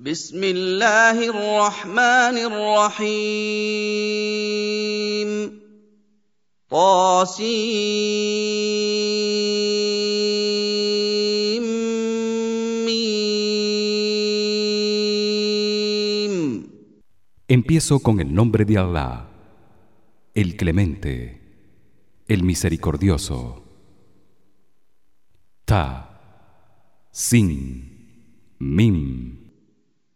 بسم الله الرحمن الرحيم طاسيم ميم Empiezo con el nombre de Allah, el Clemente, el Misericordioso. Ta, Sin, Mim.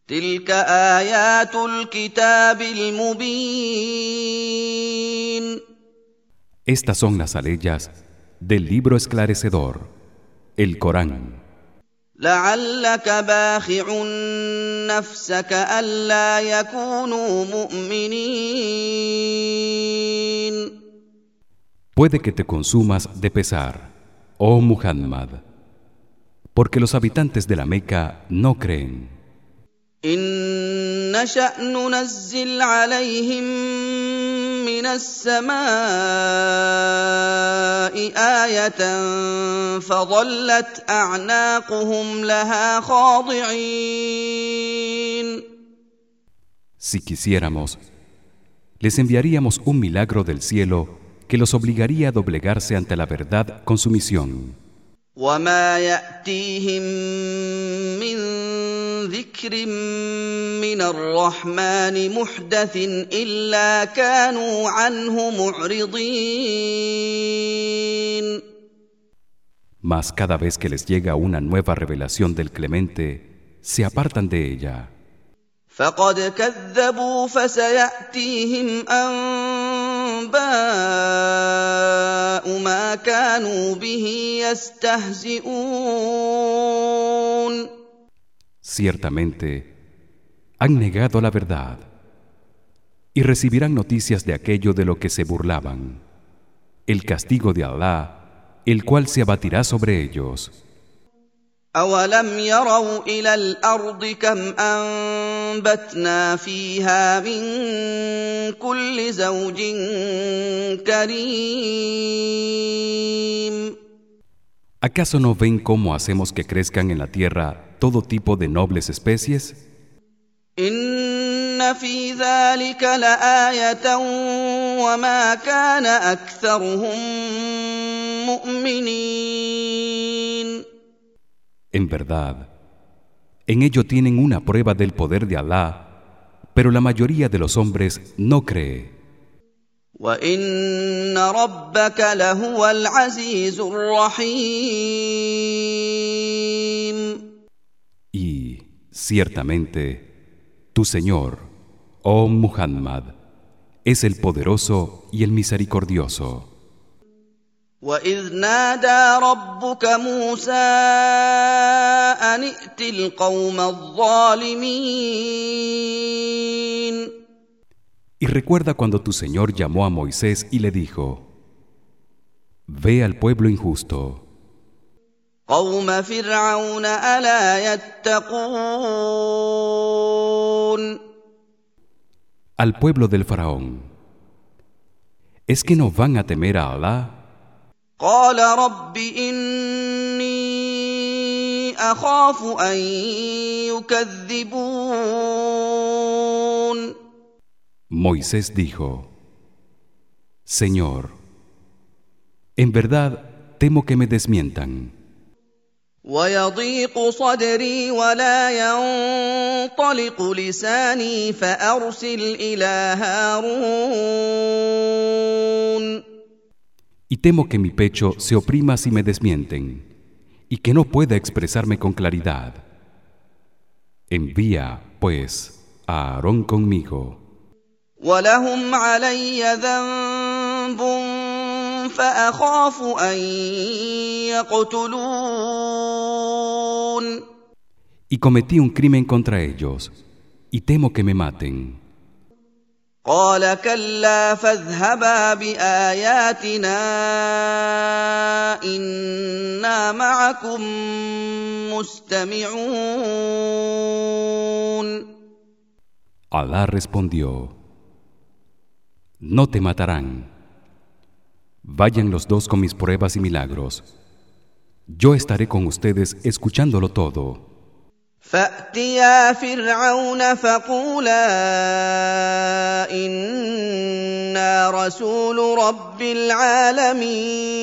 تلك آيات الكتاب المبين Estas son las aleyas del libro esclarecedor, el Corán. لعلك باخع نفسك ألا يكونوا مؤمنين Puede que te consumas de pesar, oh Muhammad, porque los habitantes de la Meca no creen. إن نشأ ننزل عليهم من السماء آية فظلت أعناقهم لها خاضعين Si quisiéramos, les enviaríamos un milagro del cielo que los obligaría a doblegarse ante la verdad con sumisión. وما يأتيهم من ذكر من الرحمن محدث إلا كانوا عنه معرضين Mas cada vez que les llega una nueva revelación del Clemente, se apartan de ella. فقد كذبوا فسيأتيهم أنباء ما كانوا به يستهزئون Ciertamente, han negado la verdad y recibirán noticias de aquello de lo que se burlaban, el castigo de Allah, el cual se abatirá sobre ellos. أولم يروا إلى الأرض كم أنبتنا فيها من كل زوج كريم ¿Acaso no ven cómo hacemos que crezcan en la tierra todo tipo de nobles especies? إن في ذلك لآية وما كان أكثرهم مؤمنين En verdad, en ello tienen una prueba del poder de Alá, pero la mayoría de los hombres no cree. Y ciertamente tu Señor, oh Muhammad, es el poderoso y el misericordioso. واذ نادى ربك موسى ان ائت القوم الظالمين Y recuerda cuando tu Señor llamó a Moisés y le dijo: Ve al pueblo injusto, قوم فرعون الا يتقون al pueblo del faraón. ¿Es que no van a temer a Allah? قال رب إني أخاف أن يكذبون Moisés dijo: Señor, en verdad temo que me desmientan. ويضيق صدري ولا ينطلق لساني فأرسل إلى هارون y temo que mi pecho se oprima si me desmienten y que no pueda expresarme con claridad. Envía pues a Aarón conmigo. y cometí un crimen contra ellos y temo que me maten. قال كلا فاذهبا باياتنا انا معكم مستمعون Alá respondió: No te matarán. Vayan los dos con mis pruebas y milagros. Yo estaré con ustedes escuchándolo todo. فاتيا فرعون فقولا أنا رسول رب العالمين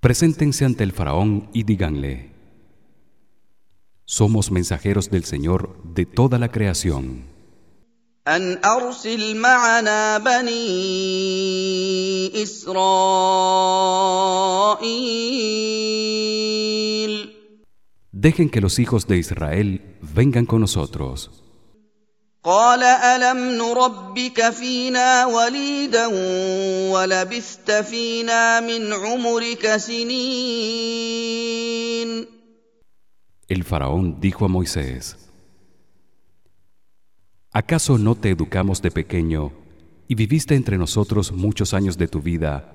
Preséntense ante el faraón y díganle Somos mensajeros del Señor de toda la creación. ان ارسل معنا بني اسرائيل Dejen que los hijos de Israel vengan con nosotros. قال الم نربك فينا وليدا ولبثت فينا من عمرك سنين El faraón dijo a Moisés ¿Acaso no te educamos de pequeño y viviste entre nosotros muchos años de tu vida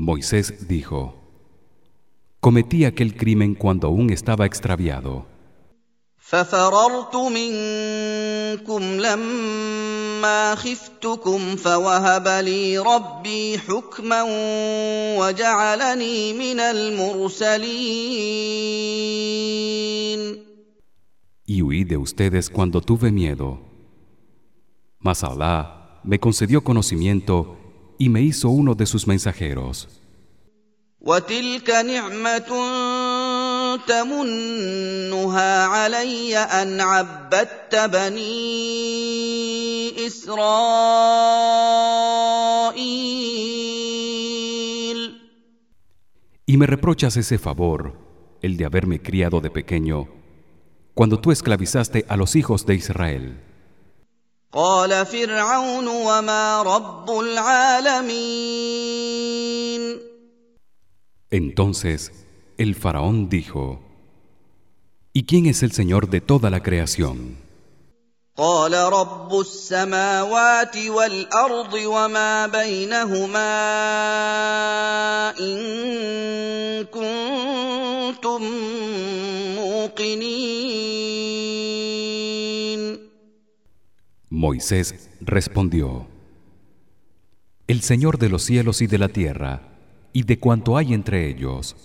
Moisés dijo Cometí aquel crimen cuando aún estaba extraviado ففررت منكم لما خفتكم فوهب لي ربي حكما وجعلني من المرسلين y huí de ustedes cuando tuve miedo mas Alá me concedió conocimiento y me hizo uno de sus mensajeros وتلك نعمه تمنها علي ان عبدت بني اسرائيل y me reprochas ese favor el de haberme criado de pequeño cuando tú esclavizaste a los hijos de Israel قال فرعون وما رب العالمين Entonces el faraón dijo ¿Y quién es el señor de toda la creación? قال رب السماوات والارض وما بينهما ان كنتم موقنين Moisés respondió El Señor de los cielos y de la tierra y de cuanto hay entre ellos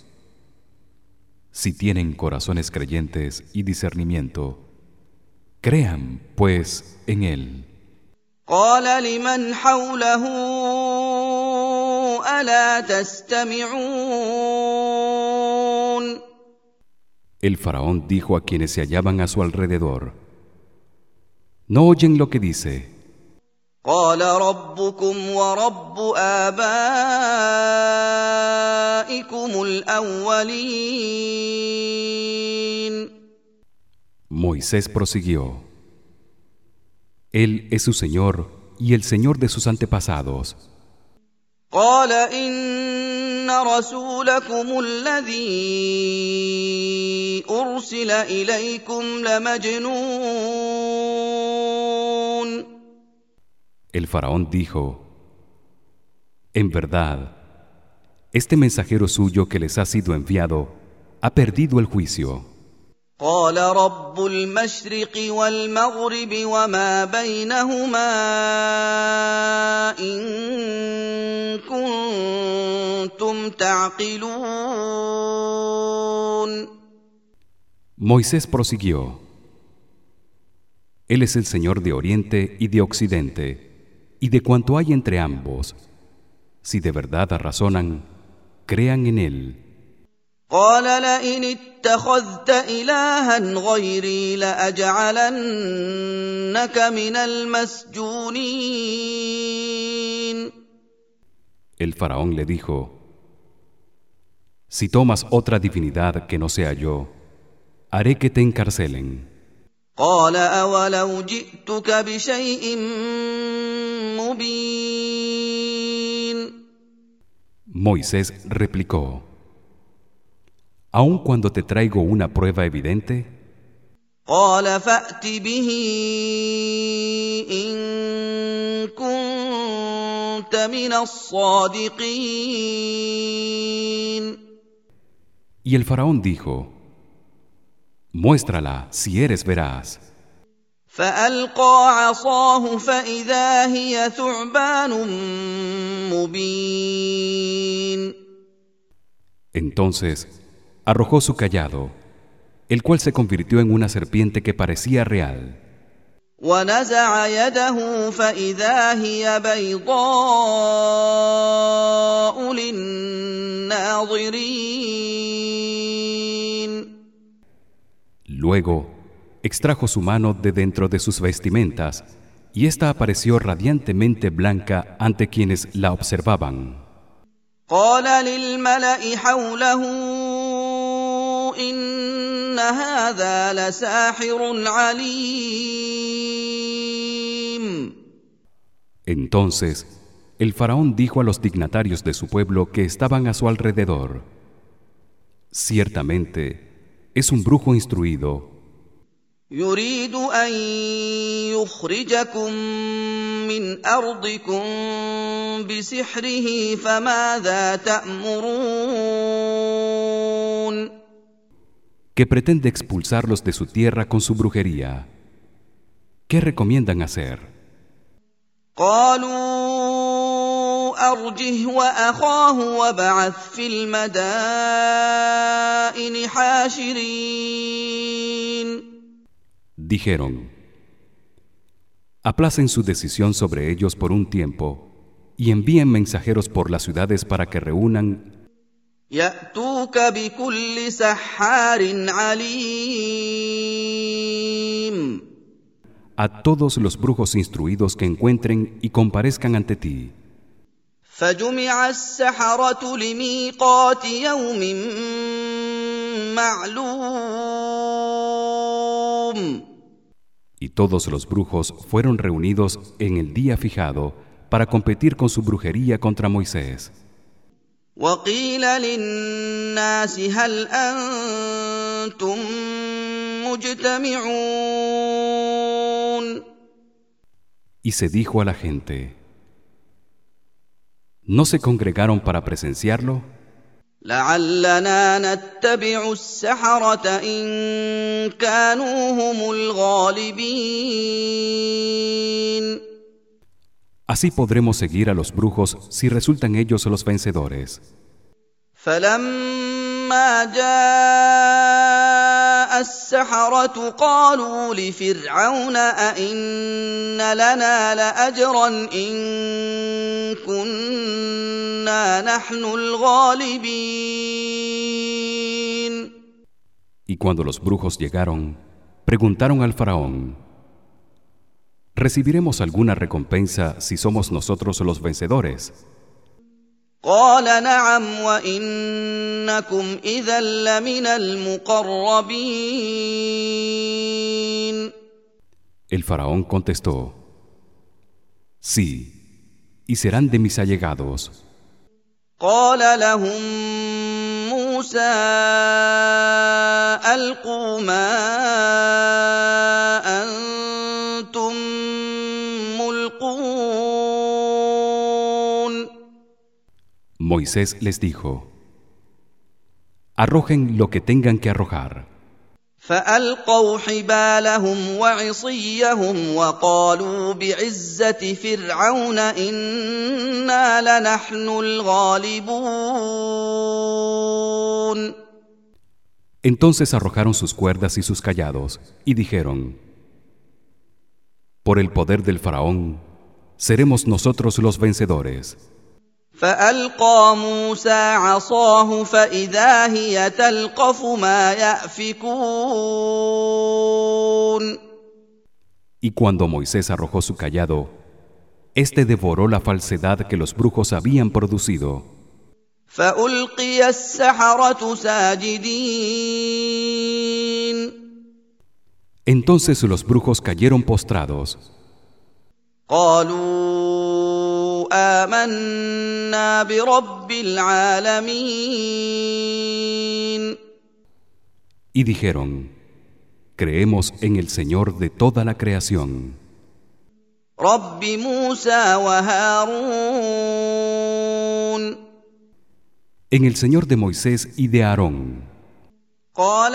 si tienen corazones creyentes y discernimiento crean pues en él قال لمن حوله الا تستمعون El faraón dijo a quienes se hallaban a su alrededor ¿No oyen lo que dice? قال ربكم ورب ابائكم الاولين Moisés prosiguió Él es su Señor y el Señor de sus antepasados قال ان رسولكم الذي ارسل اليكم لمجنون El faraón dijo En verdad este mensajero suyo que les ha sido enviado ha perdido el juicio قال رب المشرق والمغرب وما بينهما ان كنتم تعقلون Moisés prosiguió Él es el Señor de Oriente y de Occidente y de cuanto hay entre ambos si de verdad razonan crean en él قال لئن اتخذت الها غيري لاجعلنك من المسجونين El faraón le dijo Si tomas otra divinidad que no sea yo haré que te encarcelen قال اولو جئتك بشيء مبين Moisés replicó aun cuando te traigo una prueba evidente قال فات به ان كنت من الصادقين y el faraón dijo muéstrala si eres veraz فالقى عصاه فاذا هي ثعبان مبين entonces arrojó su callado el cual se convirtió en una serpiente que parecía real ونزع يده فاذا هي بيضاء للناظرين luego extrajo su mano de dentro de sus vestimentas y ésta apareció radiantemente blanca ante quienes la observaban قال للملا حوله ان هذا لساحر عليم entonces el faraón dijo a los dignatarios de su pueblo que estaban a su alrededor ciertamente es un brujo instruido يريد أن يخرجكم من أرضكم بسحره فماذا تأمرون؟ Que pretende expulsarlos de su tierra con su brujería. ¿qué recomiendan hacer? قالوا أرجه وأخاه وابعث في المدائن حاشرين. dijeron aplacen su decisión sobre ellos por un tiempo y envíen mensajeros por las ciudades para que reúnan. a todos los brujos instruidos que encuentren y comparezcan ante ti y todos los brujos fueron reunidos en el día fijado para competir con su brujería contra Moisés وقيل للناس هل أنتم مجتمعون y se dijo a la gente ¿no se congregaron para presenciarlo? لعلنا نتبع السحرة إن كانوا هم الغالبين Así podremos seguir a los brujos si resultan ellos los vencedores. فلما جاء السحرة قالوا لفرعون أئن لنا لأجرا إن كنا نحن الغالبين Y cuando los brujos llegaron, preguntaron al faraón: ¿Recibiremos alguna recompensa si somos nosotros los vencedores? قال نعم وإنكم إذا لمن المقربين El faraón contestó: Sí, y serán de mis allegados. قال لهم موسى ألقوا ما Moisés les dijo: Arrojen lo que tengan que arrojar. فالقوا حبالهم وعصيهم وقالوا بعزه فرعون انا لنحن الغالبون Entonces arrojaron sus cuerdas y sus callados y dijeron: Por el poder del faraón seremos nosotros los vencedores. فالقى موسى عصاه فاذا هي تلقف ما يافكون Y cuando Moisés arrojó su callado, éste devoró la falsedad que los brujos habían producido. فالقي السحره ساجدين Entonces los brujos cayeron postrados قالوا امنا برب العالمين y dijeron creemos en el Señor de toda la creación رب موسى وهارون en el Señor de Moisés y de Aarón قال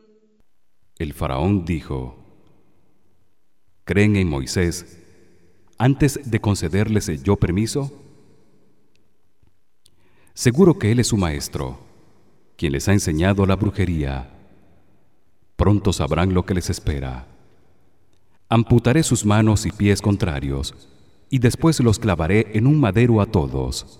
El faraón dijo ¿Creen en Moisés antes de concederles yo permiso? Seguro que él es su maestro, quien les ha enseñado la brujería. Pronto sabrán lo que les espera. Amputaré sus manos y pies contrarios y después los clavaré en un madero a todos.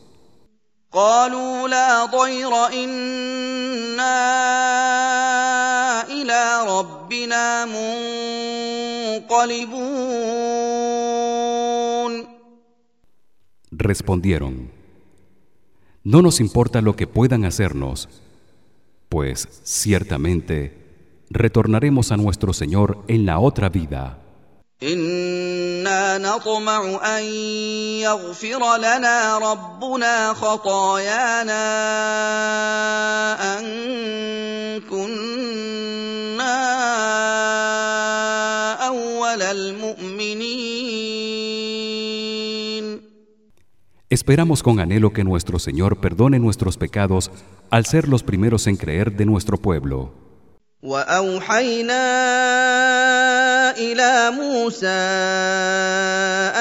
إلى ربنا منقلبون Respondieron: No nos importa lo que puedan hacernos, pues ciertamente retornaremos a nuestro Señor en la otra vida. إنا نطمع أن يغفر لنا ربنا خطايانا أن كنا أول المؤمنين Esperamos con anhelo que nuestro Señor perdone nuestros pecados al ser los primeros en creer de nuestro pueblo. واوحينا الى موسى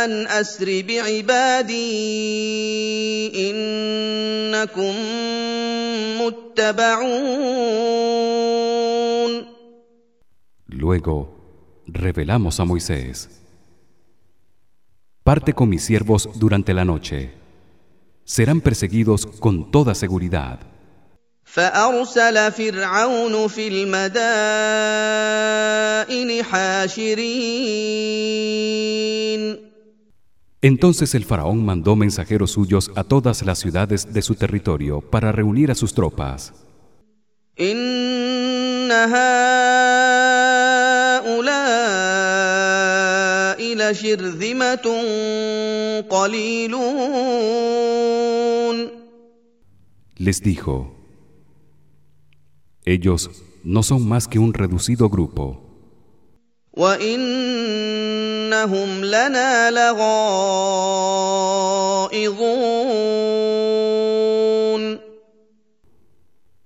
ان اسر بعبادي انكم متبعون Luego revelamos a Moisés: Parte con mis siervos durante la noche. Serán perseguidos con toda seguridad. فارسل فرعون في المدائن حاشرين Entonces el faraón mandó mensajeros suyos a todas las ciudades de su territorio para reunir a sus tropas. ان هؤلاء لشرذمه قليلون Les dijo: ellos no son más que un reducido grupo.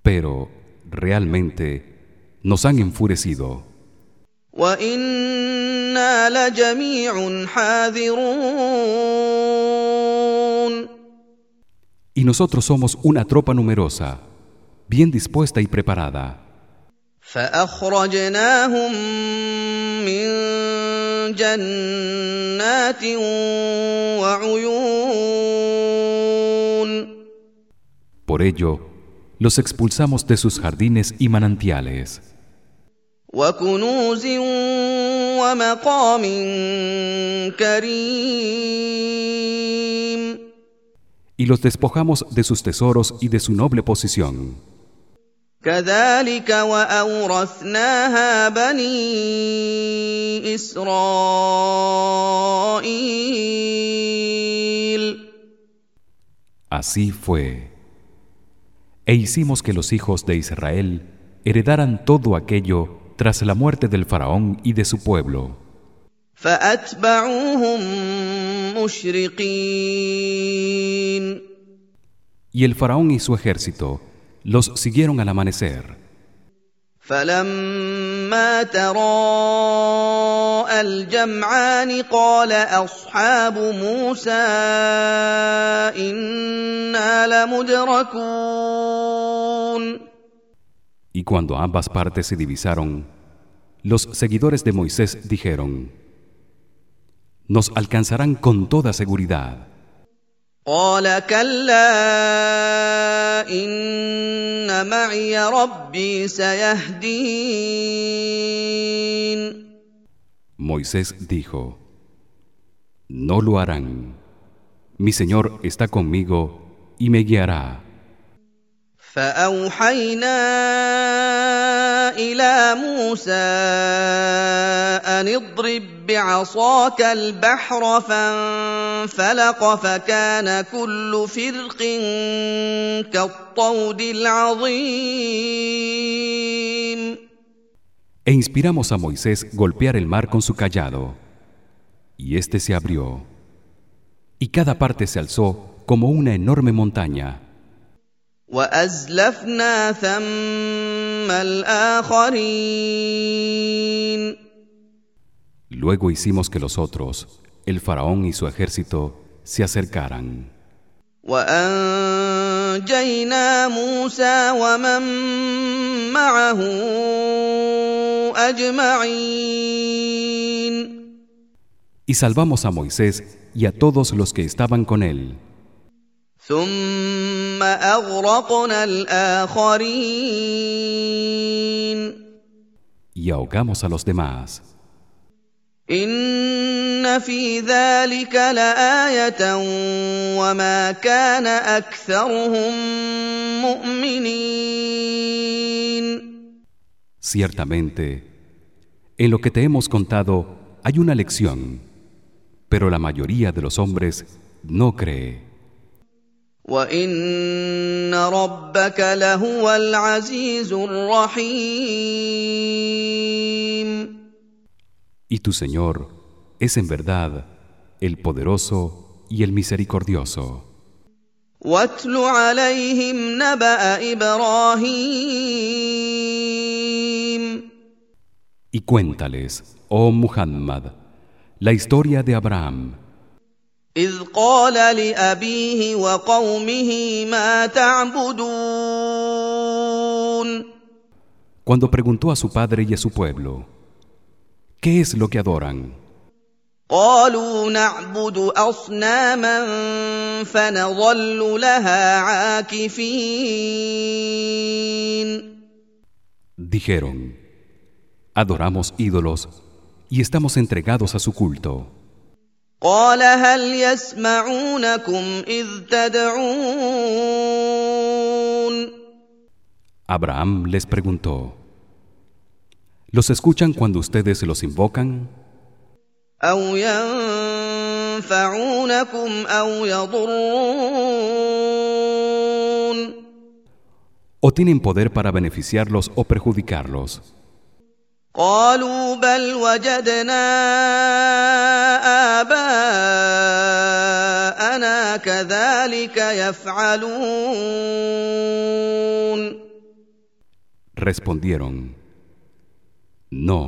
pero realmente nos han enfurecido. y nosotros somos una tropa numerosa bien dispuesta y preparada. فاخرجناهم من جنات وعيون Por ello, los expulsamos de sus jardines y manantiales, وكنوز ومقام كريم y los despojamos de sus tesoros y de su noble posición. كذلك واورثناها بني اسرائيل Así fue. E hicimos que los hijos de Israel heredaran todo aquello tras la muerte del faraón y de su pueblo. فاتبعوهم مشرقين Y el faraón y su ejército los siguieron al amanecer. فلما تراءى الجمعان قال اصحاب موسى انا لمدركون Y cuando ambas partes se divisaron, los seguidores de Moisés dijeron: Nos alcanzarán con toda seguridad. قال كلا ان معي ربي سيهدين Moisés dijo No lo harán Mi Señor está conmigo y me guiará فاوحينا الى موسى ان اضرب بعصاك البحر فانفلق فكان كل فرق كالطود العظيم E inspiramos a Moisés golpear el mar con su callado y éste se abrió y cada parte se alzó como una enorme montaña وازلفنا ثم الاخرين Y Luego hicimos que los otros, el faraón y su ejército, se acercaran. Y salvamos a Moisés y a todos los que estaban con él. Y ahogamos a los demás. ان في ذلك لايه وما كان اكثرهم مؤمنين Ciertamente, en lo que te hemos contado hay una lección, pero la mayoría de los hombres no cree. وان ربك لهو العزيز الرحيم Y tu Señor es en verdad el poderoso y el misericordioso. واتل عليهم نبا ابراهيم Y cuéntales, oh Muhammad, la historia de Abraham, اذ قال لابيه وقومه ما تعبدون cuando preguntó a su padre y a su pueblo, ¿qué es lo que adoran? قالوا نعبد اصناما فنظل لها عاكفين Dijeron, adoramos ídolos y estamos entregados a su culto. قال هل يسمعونكم اذ تدعون Abraham les preguntó, ¿los escuchan cuando ustedes los invocan? او ينفعونكم او يضرون ¿O tienen poder para beneficiarlos o perjudicarlos? قالوا بل وجدنا اباءنا كذلك يفعلون Respondieron, no,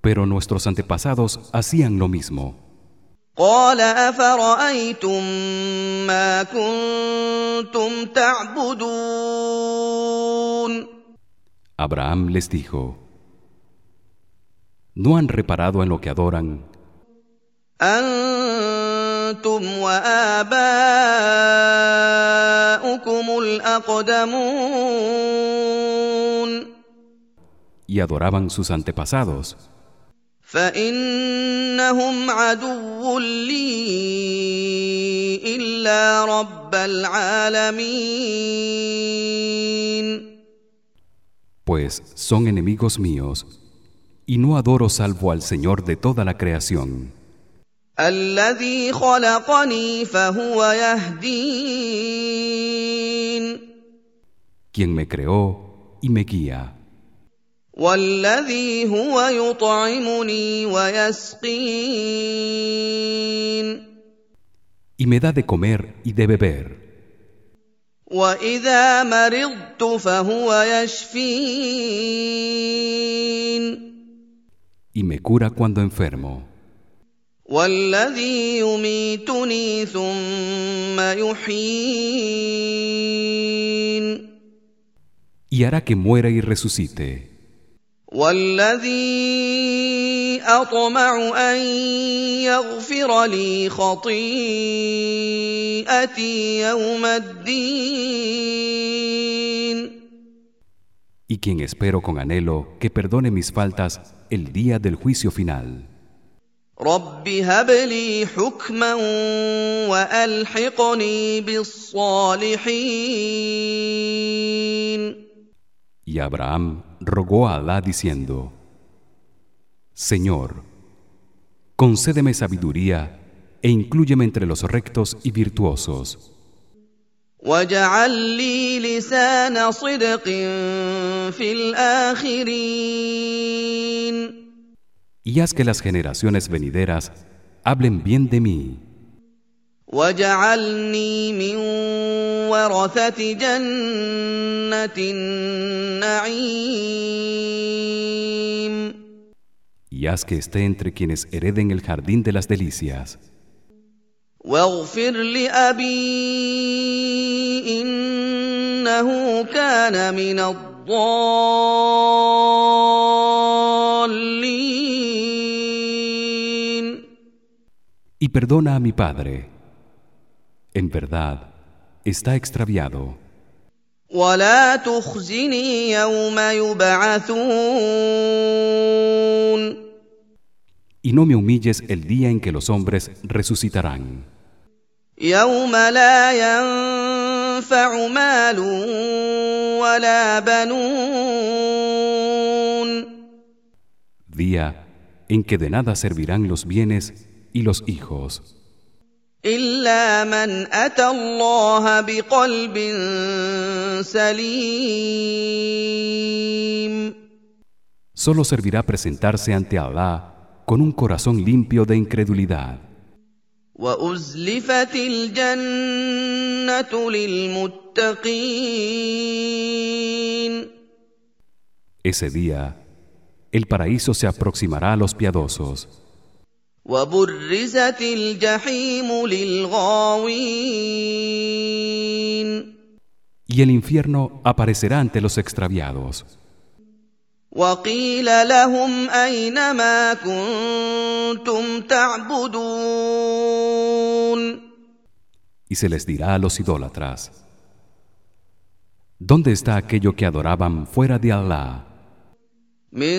pero nuestros antepasados hacían lo mismo. قال افرايتم ما كنتم تعبدون Abraham les dijo, ¿no han reparado en lo que adoran انتم واباؤكم الاقدمون y adoraban sus antepasados? فانهم عدو لي الا رب العالمين Pues son enemigos míos, y no adoro salvo al Señor de toda la creación, الذي خلقني فهو يهدين quien me creó y me guía, والذي هو يطعمني ويسقين y me da de comer y de beber, واذا مرضت فهو يشفين y me cura cuando enfermo, والذي يميتني ثم يحيين y hará que muera y resucite, والذي اطمع ان يغفر لي خطيئتي يوم الدين y quien espero con anhelo que perdone mis faltas el día del juicio final رب هب لي حكما والحقني بالصالحين Y Abraham rogó a Alá diciendo Señor concédeme sabiduría e inclúyeme entre los rectos y virtuosos. Y haz que las generaciones venideras hablen bien de mí. واجعلني من ورثة جنة النعيم Y haz que esté entre quienes hereden el jardín de las delicias. واغفر لأبي إنه كان من الضالين Y perdona a mi padre. en verdad está extraviado Y no me humilles el día en que los hombres resucitarán. Día en que de nada servirán los bienes y los hijos. الا من اتى الله بقلب سليم Solo servirá presentarse ante Allah con un corazón limpio de incredulidad. وازلفت الجنه للمتقين Ese día, el paraíso se aproximará a los piadosos. وبرزت الجحيم للغاوين y el infierno aparecerá ante los extraviados وقيل لهم اين ما كنتم تعبدون y se les dirá a los idólatras ¿Dónde está aquello que adoraban fuera de Allah? من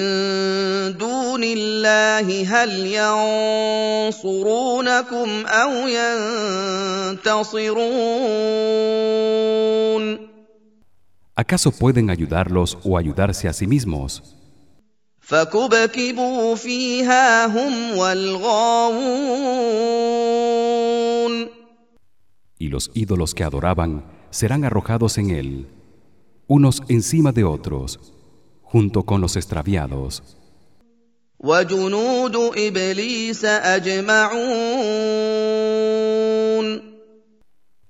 دون الله هل ينصرونكم او ينتصرون ¿Acaso pueden ayudarlos o ayudarse a sí mismos? فكبكبوا فيها هم والغاوون Y los ídolos que adoraban serán arrojados en él, unos encima de otros, junto con los extraviados.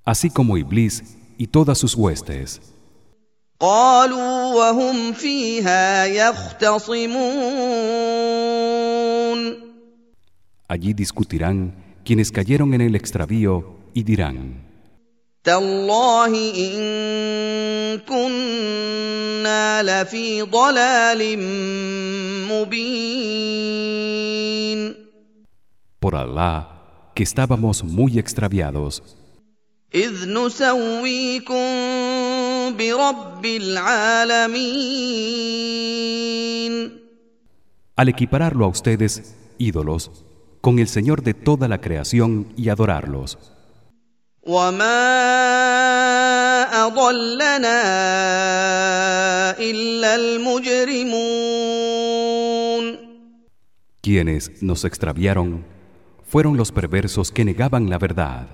Así como Iblis y todas sus huestes. Allí discutirán quienes cayeron en el extravío y dirán: تالله ان كنا لفي ضلال مبين Por Allah, que estábamos muy extraviados, اذ نسويكم برب العالمين al equipararlo a ustedes, ídolos, con el Señor de toda la creación y adorarlos. وما اضلنا الا المجرمون Quienes nos extraviaron fueron los perversos que negaban la verdad.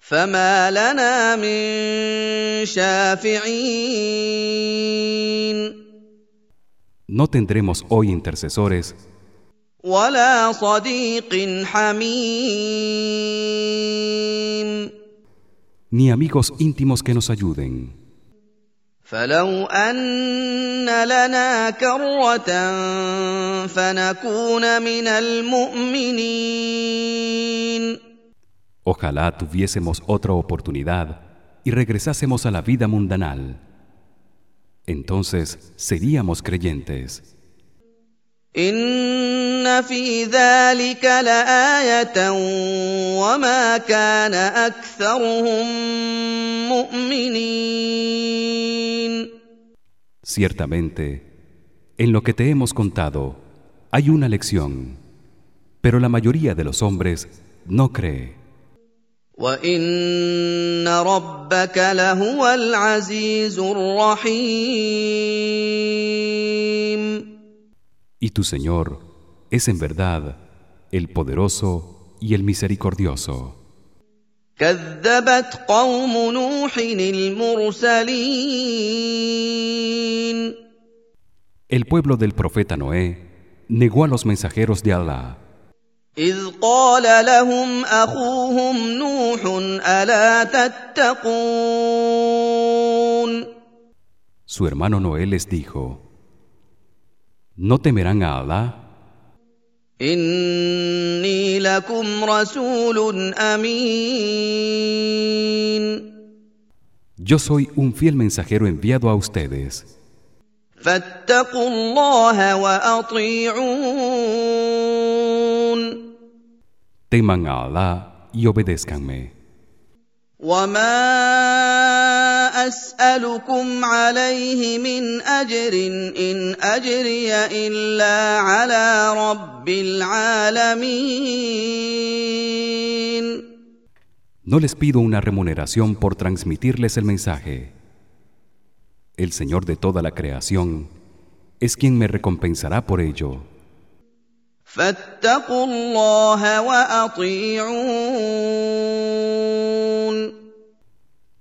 فما لنا من شافعين No tendremos hoy intercesores ولا صديق حميم ni amigos íntimos que nos ayuden. فلو ان لنا كره فنكون من المؤمنين Ojalá tuviésemos otra oportunidad y regresásemos a la vida mundanal. Entonces seríamos creyentes. ان في ذلك لايه وما كان اكثرهم مؤمنين Ciertamente, en lo que te hemos contado hay una lección, pero la mayoría de los hombres no cree. وان ربك لهو العزيز الرحيم Y tu Señor es en verdad el poderoso y el misericordioso. كذبت قوم نوح المرسلين El pueblo del profeta Noé negó a los mensajeros de Allah اذ قال لهم اخوهم نوح الا تتقون Su hermano Noé les dijo: ¿No temerán a Allah? اني لكم رسول امين Yo soy un fiel mensajero enviado a ustedes. فاتقوا الله واطيعون Teman a Allah y obedézcanme. وما اسالكم عليه من اجر ان اجري الا على رب العالمين No les pido una remuneración por transmitirles el mensaje. El Señor de toda la creación es quien me recompensará por ello. فاتقوا الله واطيعون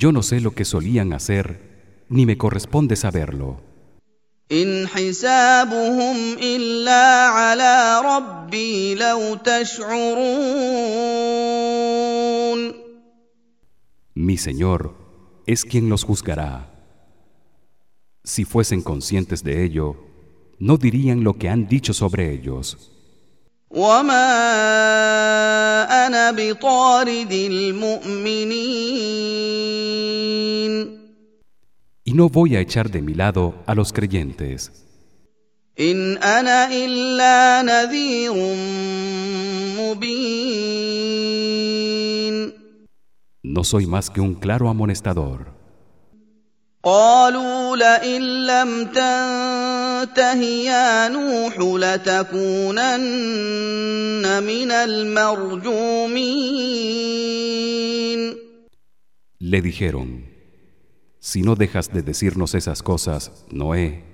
Yo no sé lo que solían hacer, ni me corresponde saberlo. ان حسابهم الا على ربي لو تشعرون Mi Señor es quien los juzgará. Si fuesen conscientes de ello, no dirían lo que han dicho sobre ellos. وما انا بطارد المؤمنين Y no voy a echar de mi lado a los creyentes. ان انا الا نذير مبين No soy más que un claro amonestador. قالوا لئن لم تنته يا نوح لتكونن من المرجومين Le dijeron: Si no dejas de decirnos esas cosas, Noé,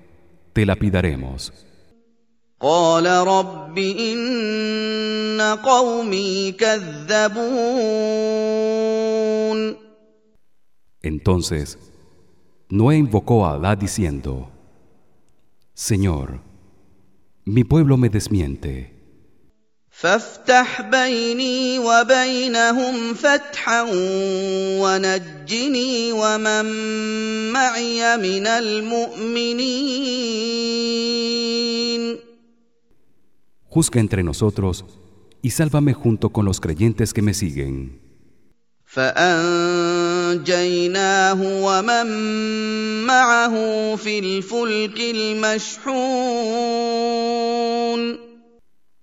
te lapidaremos. قال رب ان قومي كذبون Entonces Noé invocó a Alá diciendo: Señor, mi pueblo me desmiente. فافتح بيني وبينهم فتحا ونجني ومن معي من المؤمنين Juzga entre nosotros y sálvame junto con los creyentes que me siguen. فأنجيناه ومن معه في الفلك المشحون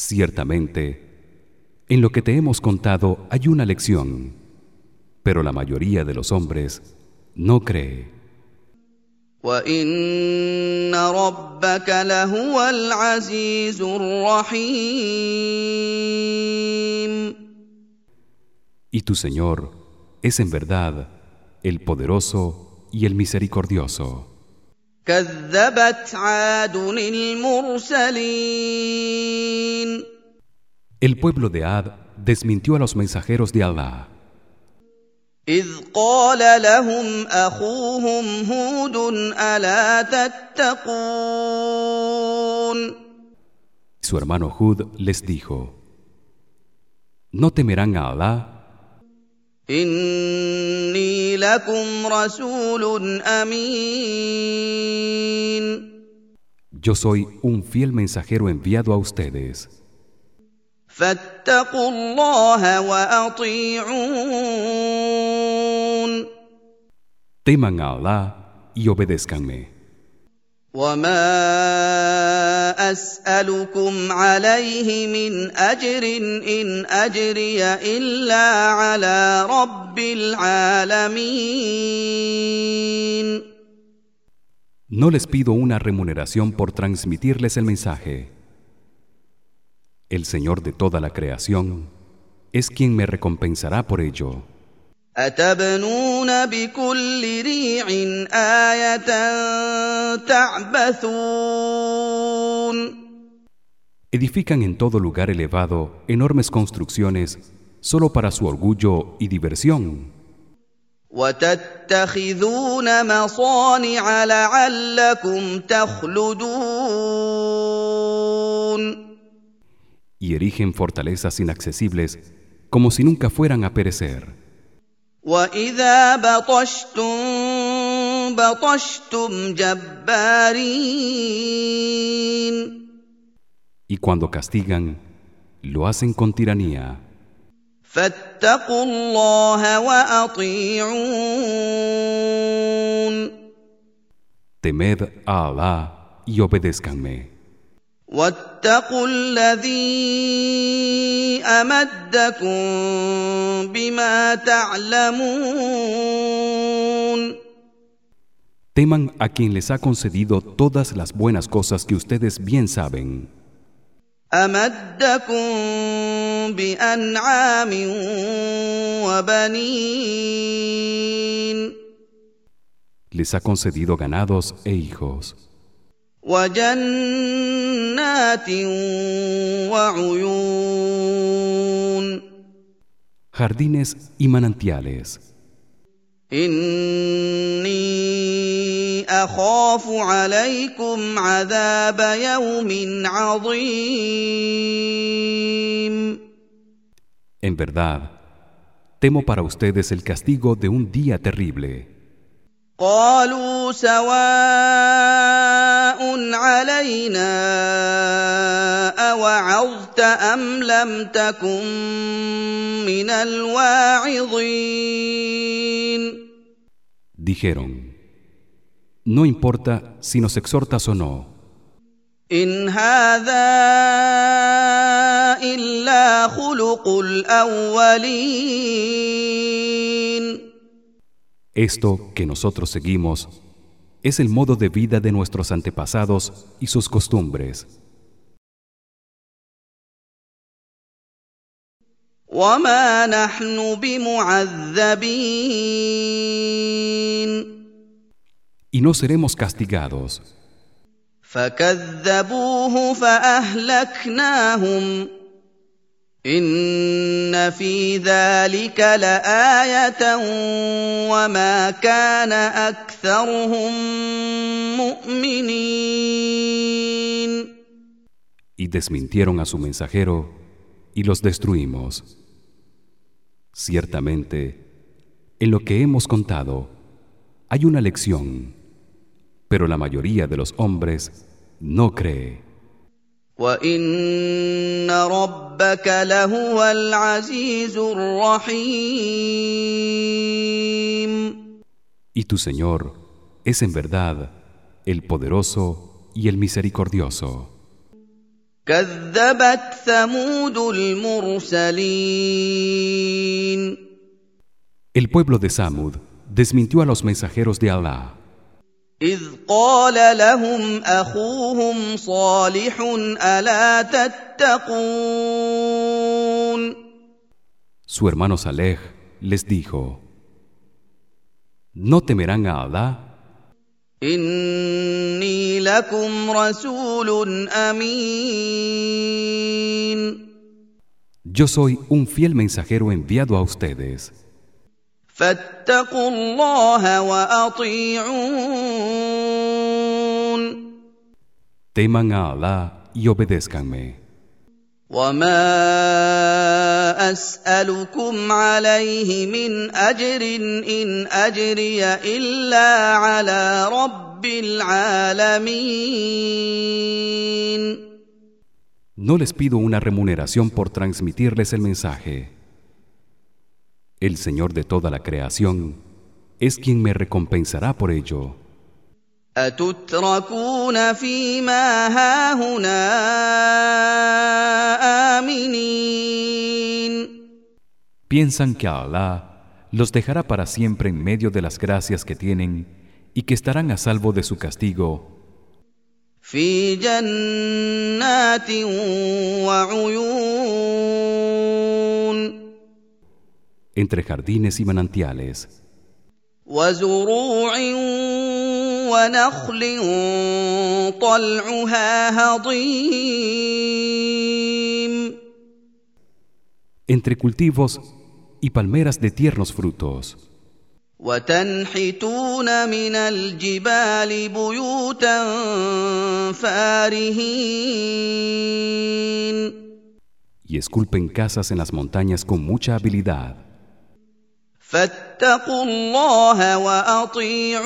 Ciertamente, en lo que te hemos contado hay una lección, pero la mayoría de los hombres no cree. Y tu Señor es en verdad el poderoso y el misericordioso. كذبت عاد المرسلين El pueblo de Ad desmintió a los mensajeros de Allah. اذ قال لهم اخوهم هود الا تتقون Su hermano Hud les dijo: ¿No temerán a Allah? اني لكم رسول امين Yo soy un fiel mensajero enviado a ustedes. فاتقوا الله واطيعون Teman a Allah y obedézcanme. وما اسالكم عليه من اجر ان اجري الا على رب العالمين No les pido una remuneración por transmitirles el mensaje. El Señor de toda la creación es quien me recompensará por ello. اتبنون بكل ريع ايه تعبثون Edifican en todo lugar elevado enormes construcciones solo para su orgullo y diversión. وتتخذون مصانع لعلكم تخلدون y erigen fortalezas inaccesibles como si nunca fueran a perecer. واذا بطشتم بطشتم جبارين Y cuando castigan, lo hacen con tiranía. فاتقوا الله واطيعون Temed a Allah y obedézcanme. واتقوا الذي امدكم بما تعلمون Teman a quien les ha concedido todas las buenas cosas que ustedes bien saben. امدكم بانعام وبنين Les ha concedido ganados e hijos, وجنات وعيون jardines y manantiales. اني اخاف عليكم عذاب يوم عظيم En verdad, temo para ustedes el castigo de un día terrible. قالوا سواء علينا أوعظت أم لم تكن من الواعظين Dijeron: No importa si nos exhortas o no. إن هذا إلا خلق الأولين Esto que nosotros seguimos es el modo de vida de nuestros antepasados y sus costumbres. Y no seremos castigados. فكذبوه فاهلكناهم ان في ذلك لايه وما كان اكثرهم مؤمنين Y desmintieron a su mensajero y los destruimos. Ciertamente, en lo que hemos contado hay una lección, pero la mayoría de los hombres no cree. وان ربك لهو العزيز الرحيم Y tu Señor es en verdad el poderoso y el misericordioso. كذبت ثمود المرسلين El pueblo de Samud desmintió a los mensajeros de Allah. إذ قال لهم أخوهم صالح ألا تتقون Su hermano Saleh les dijo ¿No temerán a Allah? إني لكم رسول أمين Yo soy un fiel mensajero enviado a ustedes. فاتقوا الله وأطيعون Teman a Allah y obedézcanme. وما أسألكم عليه من أجر إن أجري إلا على رب العالمين No les pido una remuneración por transmitirles el mensaje. el Señor de toda la creación, es quien me recompensará por ello. Piensan que Allah los dejará para siempre en medio de las gracias que tienen y que estarán a salvo de su castigo entre jardines y manantiales. Entre cultivos y palmeras de tiernos frutos. Y esculpen casas en las montañas con mucha habilidad. فاتقوا الله واطيعون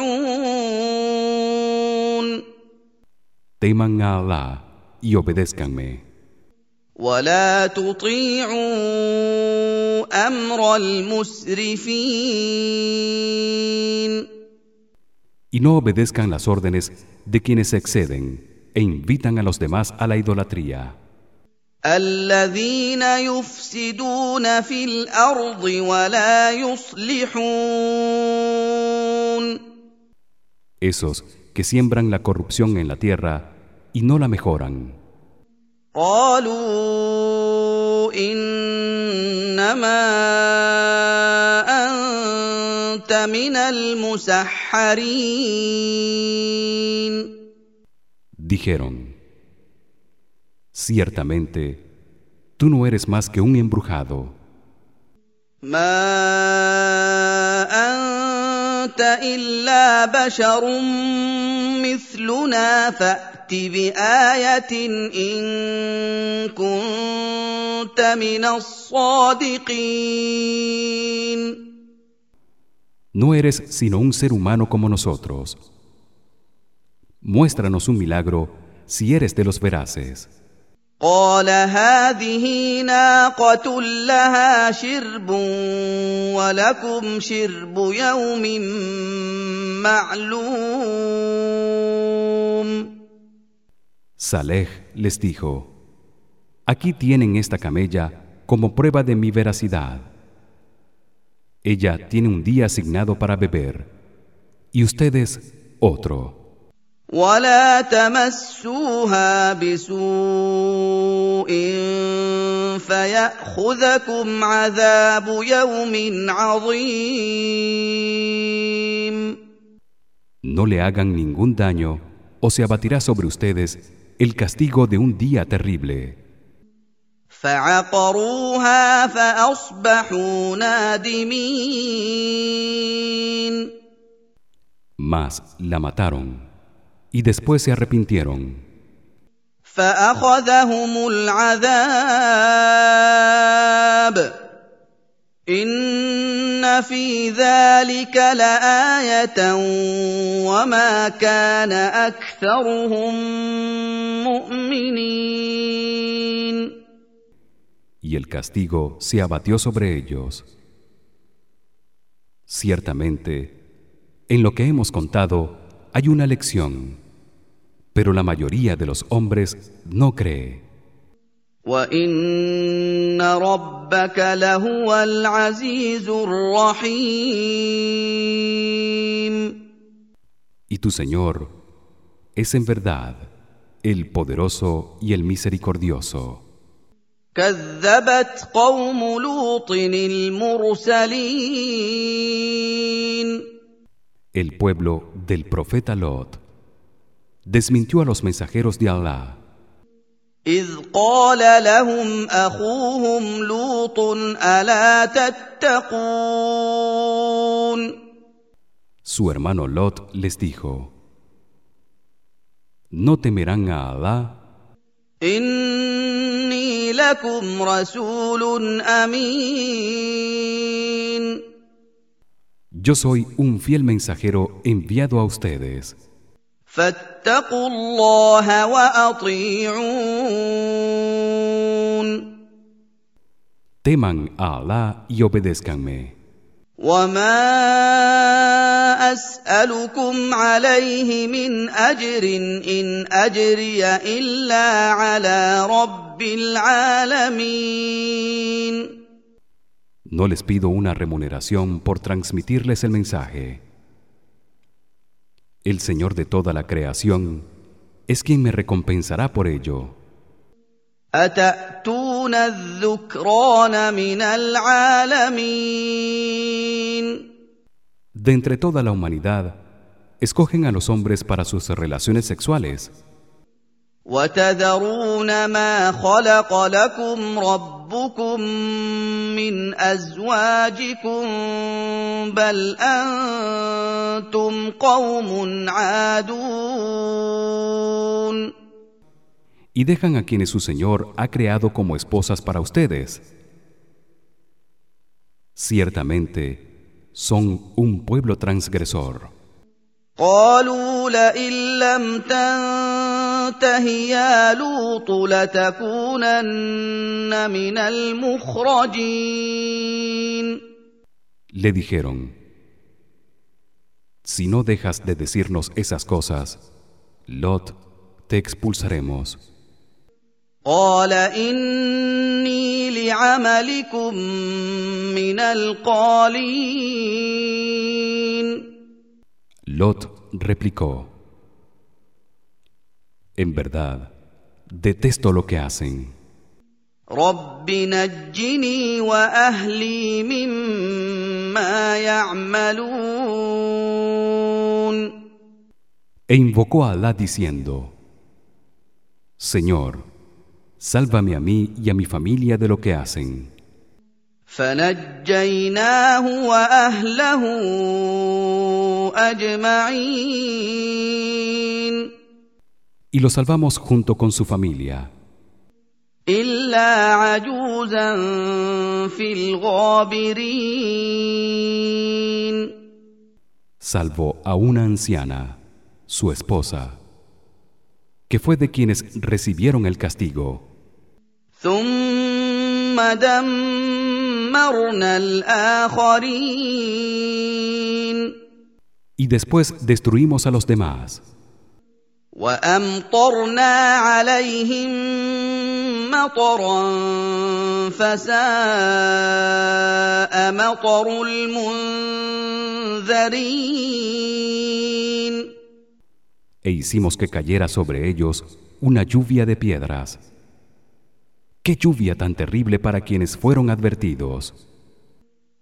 teman a Allah y obedézcanme ولا تطيعوا امر المسرفين y no obedezcan las órdenes de quienes se exceden e invitan a los demás a la idolatría الذين يفسدون في الارض ولا يصلحون esos que siembran la corrupción en la tierra y no la mejoran قالوا انما انت من المسحرين dijeron ciertamente tú no eres más que un embrujado ما انت الا بشر مثلنا فات بايه ان كنت من الصادقين no eres sino un ser humano como nosotros muéstranos un milagro si eres de los veraces قال هذه ناقة لها شرب ولكم شرب يوم معلوم Saleh les dijo Aquí tienen esta camella como prueba de mi veracidad Ella tiene un día asignado para beber y ustedes otro ولا تمسوها بسوء فياخذكم عذاب يوم عظيم No le hagan ningún daño o se abatirá sobre ustedes el castigo de un día terrible فعقروها فاصبحوا نادمين mas la mataron y después se arrepintieron فاخذهم العذاب ان في ذلك لايه وما كان اكثرهم مؤمنين y el castigo se abatió sobre ellos ciertamente en lo que hemos contado hay una lección pero la mayoría de los hombres no cree. Y tu Señor es en verdad el poderoso y el misericordioso. El pueblo del profeta Lot desmintió a los mensajeros de Allah إذ قال لهم أخوهم لوط ألا تتقون Su hermano Lot les dijo ¿No temerán a Allah? إني لكم رسول أمين Yo soy un fiel mensajero enviado a ustedes. فاتقوا الله وأطيعون Teman a Allah y obedézcanme. وما أسألكم عليه من أجر إن أجري إلا على رب العالمين No les pido una remuneración por transmitirles el mensaje. el Señor de toda la creación, es quien me recompensará por ello. De entre toda la humanidad, escogen a los hombres para sus relaciones sexuales. وتذرون ما خلق لكم ربكم من ازواجكم بل انتم قوم عادون y dejan a quienes su Señor ha creado como esposas para ustedes. Ciertamente son un pueblo transgresor. قالوا لئن لم تنته يا لوط لتكونن من المخرجين Le dijeron: Si no dejas de decirnos esas cosas, Lot, te expulsaremos. قال اني لعملكم من القالين Lot replicó: En verdad, detesto lo que hacen. رب نجني واهلي مما يعملون E invocó a Allah diciendo: Señor, sálvame a mí y a mi familia de lo que hacen. فنجيناه واهله اجمعين y lo salvamos junto con su familia. Salvo a una anciana, su esposa, que fue de quienes recibieron el castigo. Y después destruimos a los demás. وامطرنا عليهم مطرا فساء مطر المنذرين e hicimos que cayera sobre ellos una lluvia de piedras. Qué lluvia tan terrible para quienes fueron advertidos.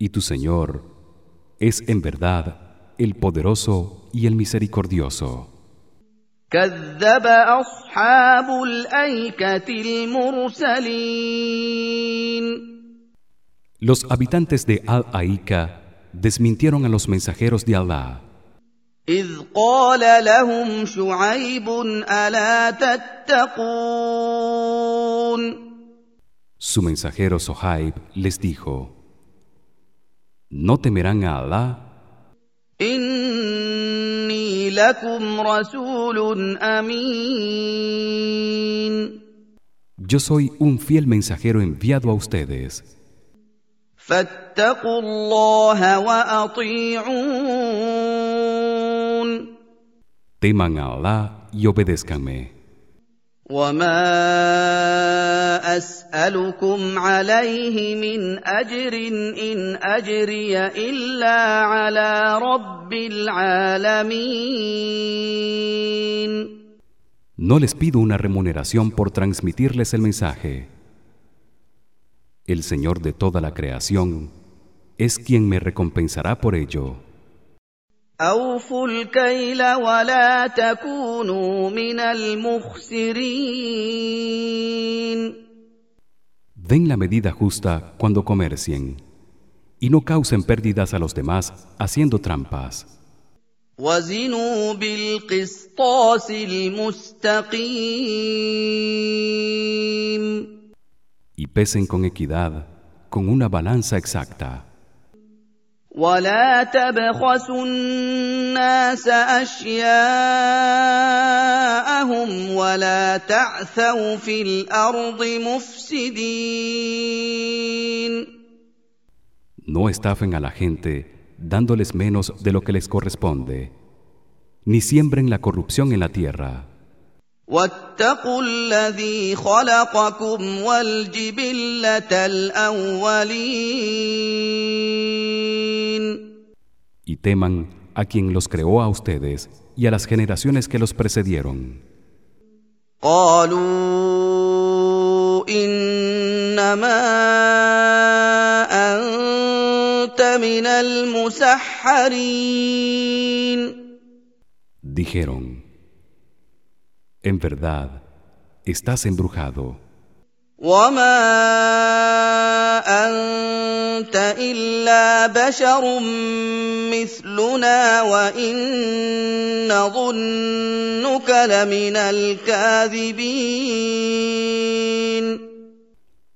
Y tu Señor es en verdad el poderoso y el misericordioso. كذب اصحاب الايكه المرسلين Los habitantes de Al-Aika desmintieron a los mensajeros de Allah. اذ قال لهم شعيب الا تتقون Su mensajero Sohaib les dijo: no temerán a Alá. Yo soy un fiel mensajero enviado a ustedes. Teman a Alá y obedézcanme. وما اسالكم عليه من اجر ان اجري الا على رب العالمين No les pido una remuneración por transmitirles el mensaje. El Señor de toda la creación es quien me recompensará por ello. اوفوا الكيل ولا تكونوا من المخسرين Den la medida justa cuando comercien y no causen pérdidas a los demás haciendo trampas. وزنوا بالقسطاس المستقيم y pesen con equidad con una balanza exacta ولا تبخسوا الناس اشياءهم ولا تعثوا في الارض مفسدين no estafen a la gente dándoles menos de lo que les corresponde ni siembren la corrupción en la tierra واتقوا الذي خلقكم والجبله الاولين y teman a quien los creó a ustedes y a las generaciones que los precedieron قالوا انما انت من المسحرين dijeron en verdad estás embrujado وما انت الا بشر مثلنا وان نظنك لمن الكاذبين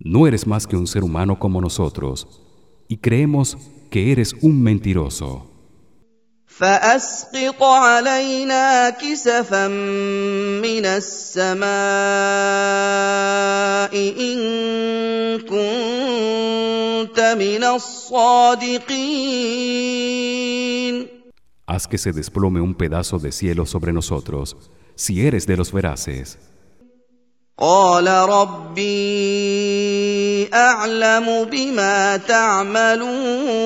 no eres más que un ser humano como nosotros y creemos que eres un mentiroso فاسقط علينا كسفا من السماء ان كنت من الصادقين haz que se desplome un pedazo de cielo sobre nosotros si eres de los veraces قال ربي اعلم بما تعملون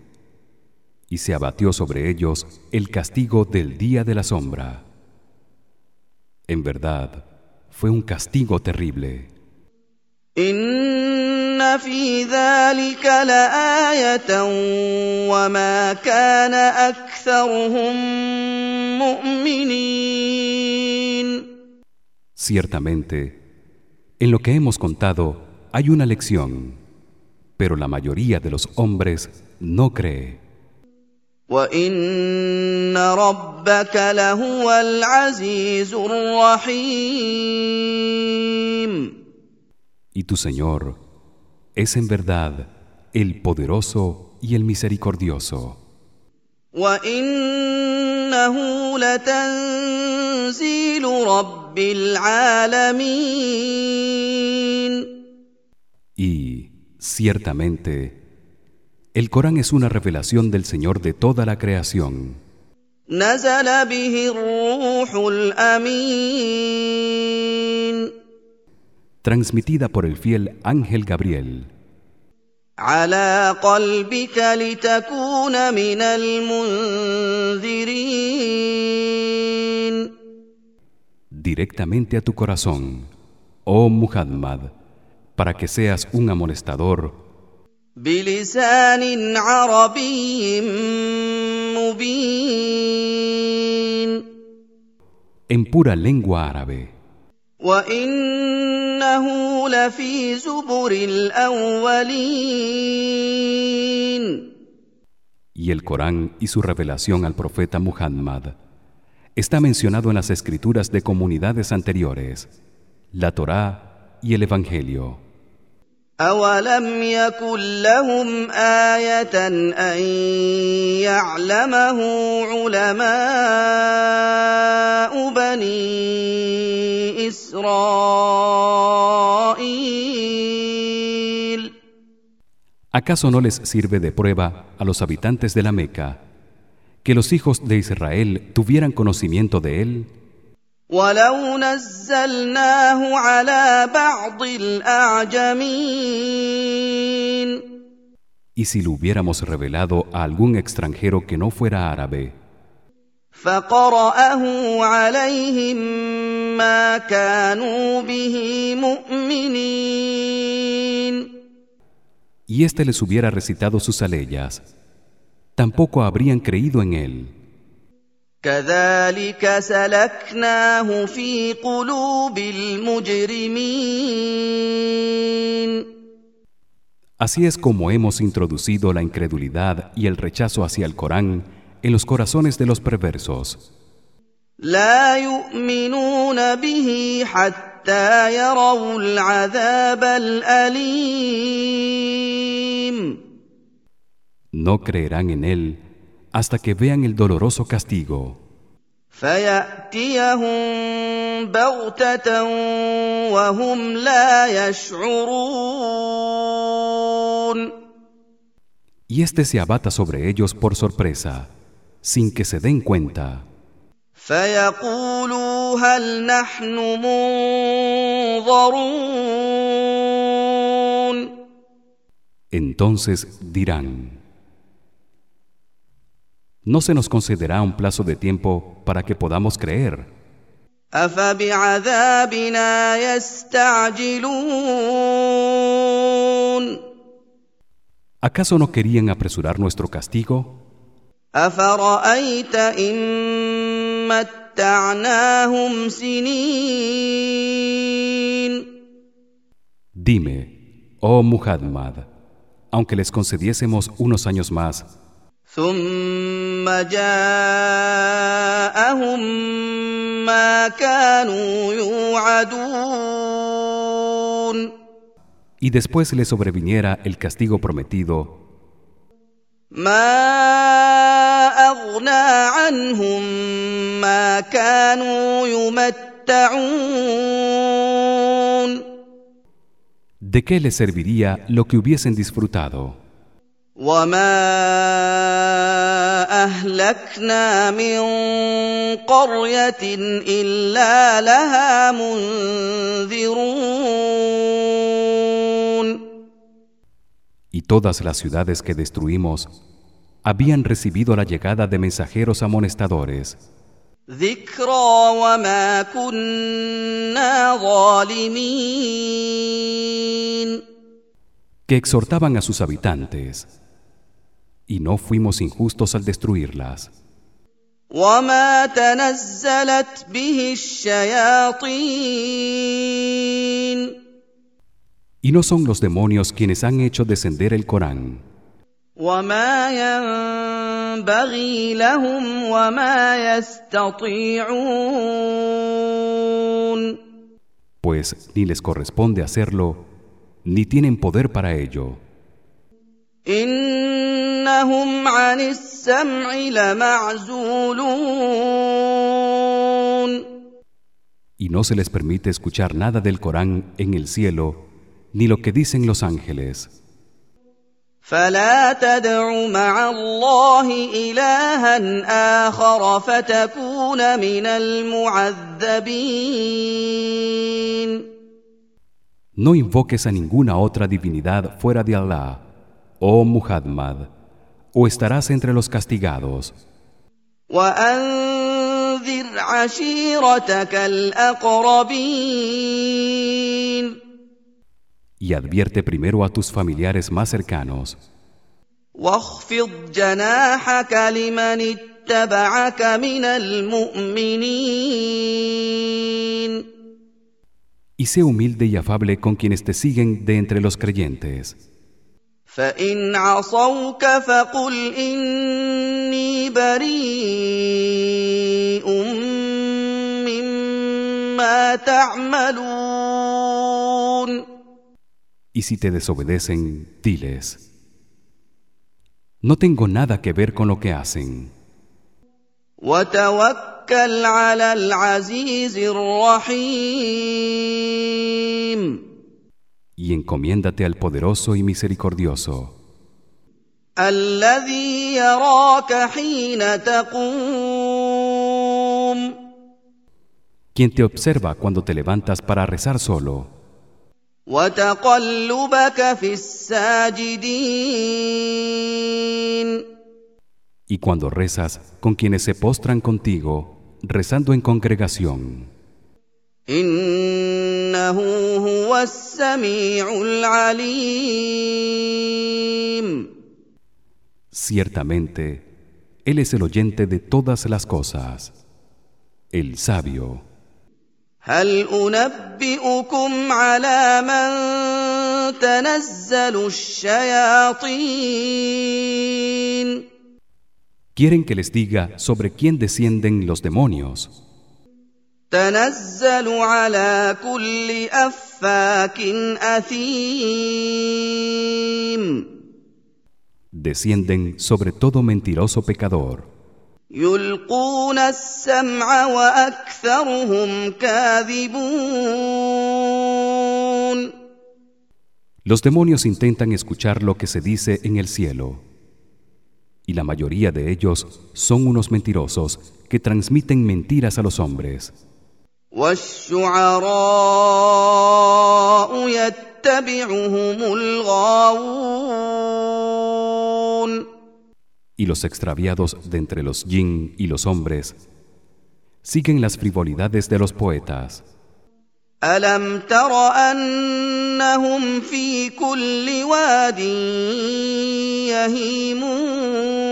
y se abatió sobre ellos el castigo del día de la sombra. En verdad, fue un castigo terrible. Ciertamente, en lo que hemos contado hay una lección, pero la mayoría de los hombres no cree. وان ربك لهو العزيز الرحيم y tu Señor es en verdad el poderoso y el misericordioso وانه لتنزيل رب العالمين y ciertamente El Corán es una revelación del Señor de toda la creación. Transmitida por el fiel ángel Gabriel. Directamente a tu corazón, oh Muhammad, para que seas un amonestador بلسان عربي مبين en pura lengua árabe. وانه لفي زبر الاولين Y el Corán y su revelación al profeta Muhammad está mencionado en las escrituras de comunidades anteriores, la Torá y el Evangelio. أولم يكن لهم آية أن يعلمه علماء بني إسرائيل ¿Acaso no les sirve de prueba a los habitantes de la Meca que los hijos de Israel tuvieran conocimiento de él? ولو نزلناه على بعض الأعجمين Y si lo hubiéramos revelado a algún extranjero que no fuera árabe, فقرأه عليهم ما كانوا به مؤمنين y éste les hubiera recitado sus aleyas, tampoco habrían creído en él. كذلك سلكناه في قلوب المجرمين Así es como hemos introducido la incredulidad y el rechazo hacia el Corán en los corazones de los perversos. لا يؤمنون به حتى يروا العذاب الأليم No creerán en él hasta que vean el doloroso castigo. Y este se abata sobre ellos por sorpresa, sin que se den cuenta. Entonces dirán, no se nos concederá un plazo de tiempo para que podamos creer. ¿Acaso no querían apresurar nuestro castigo? Dime, oh Muhammad, aunque les concediésemos unos años más, ثم جاءهم ما كانوا يوعدون y después les sobreviniera el castigo prometido, ما أغنى عنهم ما كانوا يمتعون ¿de qué les serviría lo que hubiesen disfrutado? وما أهلكنا من قرية إلا لها منذرون Y todas las ciudades que destruimos habían recibido la llegada de mensajeros amonestadores, ذكرى وما كنا ظالمين que exhortaban a sus habitantes, y no fuimos injustos al destruirlas. وما تنزلت به الشياطين Y no son los demonios quienes han hecho descender el Corán, وما ينبغي لهم وما يستطيعون pues ni les corresponde hacerlo, ni tienen poder para ello. انهم عن السمع لمعزولون Y no se les permite escuchar nada del Corán en el cielo, ni lo que dicen los ángeles. فلا تدع مع الله الها اخر فتكون من المعذبين No invoques a ninguna otra divinidad fuera de Allah, oh Muhammad, o estarás entre los castigados. Y advierte primero a tus familiares más cercanos. Y sé humilde y afable con quienes te siguen de entre los creyentes. فان عصوك فقل اني بريء مما تعملون Y si te desobedecen, diles: No tengo nada que ver con lo que hacen. وتوكل على العزيز الرحيم y encomiéndate al poderoso y misericordioso. Quien te observa cuando te levantas para rezar solo. Y cuando rezas con quienes se postran contigo, rezando en congregación. انه هو السميع العليم Ciertamente, Él es el oyente de todas las cosas, el sabio. هل انبئكم على من تنزل الشياطين Quieren que les diga sobre quién descienden los demonios. تنزل على كل افاك اثيم Descienden sobre todo mentiroso pecador. يلقون السمع واكثرهم كاذبون Los demonios intentan escuchar lo que se dice en el cielo. Y la mayoría de ellos son unos mentirosos que transmiten mentiras a los hombres. والشعراء يتبعهم الغاوون Y los extraviados de entre los yin y los hombres siguen las frivolidades de los poetas. الم تر انهم في كل واد يهيمون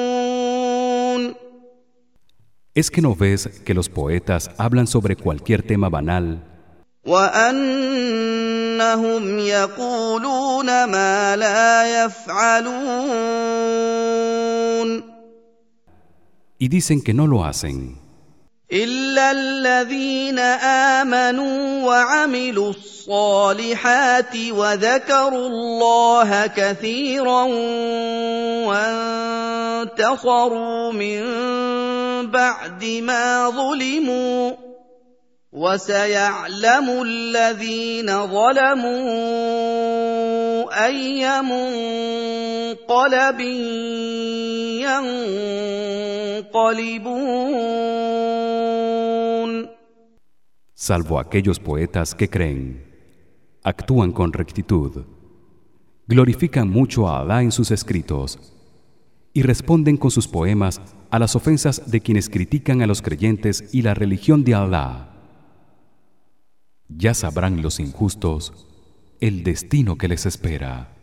¿Es que no ves que los poetas hablan sobre cualquier tema banal? Y dicen que no lo hacen. الا الذين امنوا وعملوا الصالحات وذكروا الله كثيرا وانتصروا من بعد ما ظلموا وسيعلم الذين ظلموا اي منقلب ينقلبون Salvo aquellos poetas que creen, actúan con rectitud, glorifican mucho a Alá en sus escritos y responden con sus poemas a las ofensas de quienes critican a los creyentes y la religión de Alá. Ya sabrán los injustos el destino que les espera.